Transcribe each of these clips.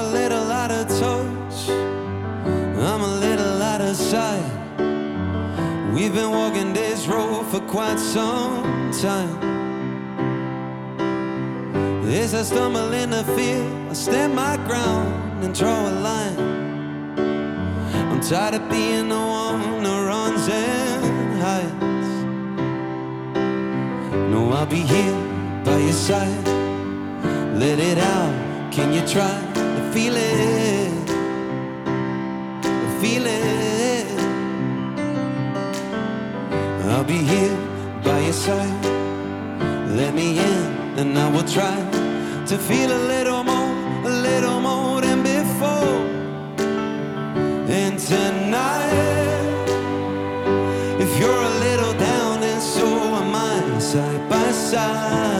a little out of touch. I'm a little out of sight. We've been walking this road for quite some time. As I stumble in the fear, I stand my ground and draw a line. I'm tired of being the one who runs and hides. No, I'll be here by your side. Let it out, can you try? Feel it? Feel it. I'll be here by your side. Let me in, and I will try to feel a little more, a little more than before. And tonight, if you're a little down, and so am I, side by side.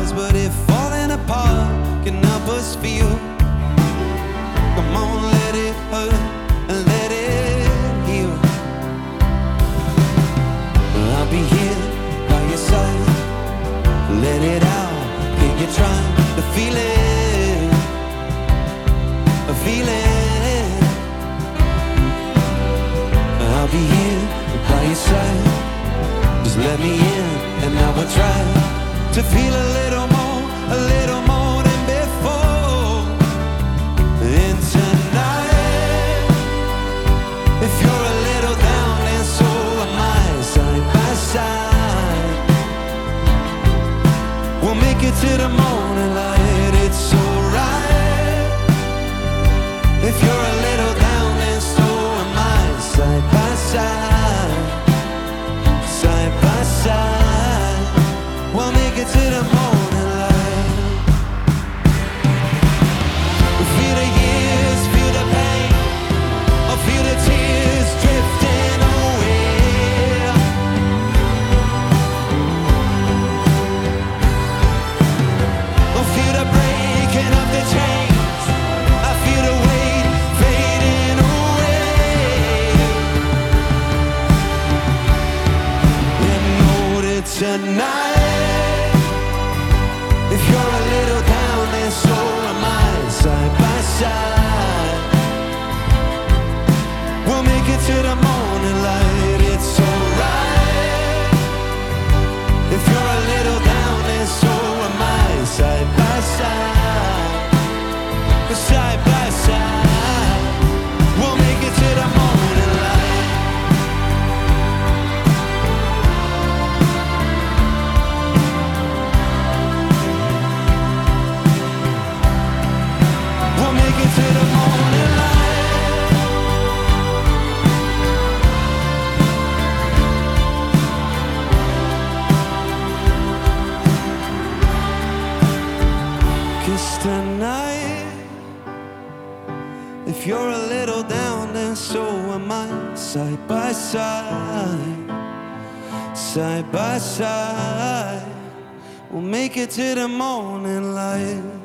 hearts, but if falling apart can help us feel. Come on, let it hurt and let it heal. I'll be here by your side. Let it out. Can you try to feel it? Feel it. I'll be here by your side. Just let me in, and I will try to feel a little more, a little know that Tonight, if you're a little down, then so am I. Side by side, side by side, we'll make it to the morning light.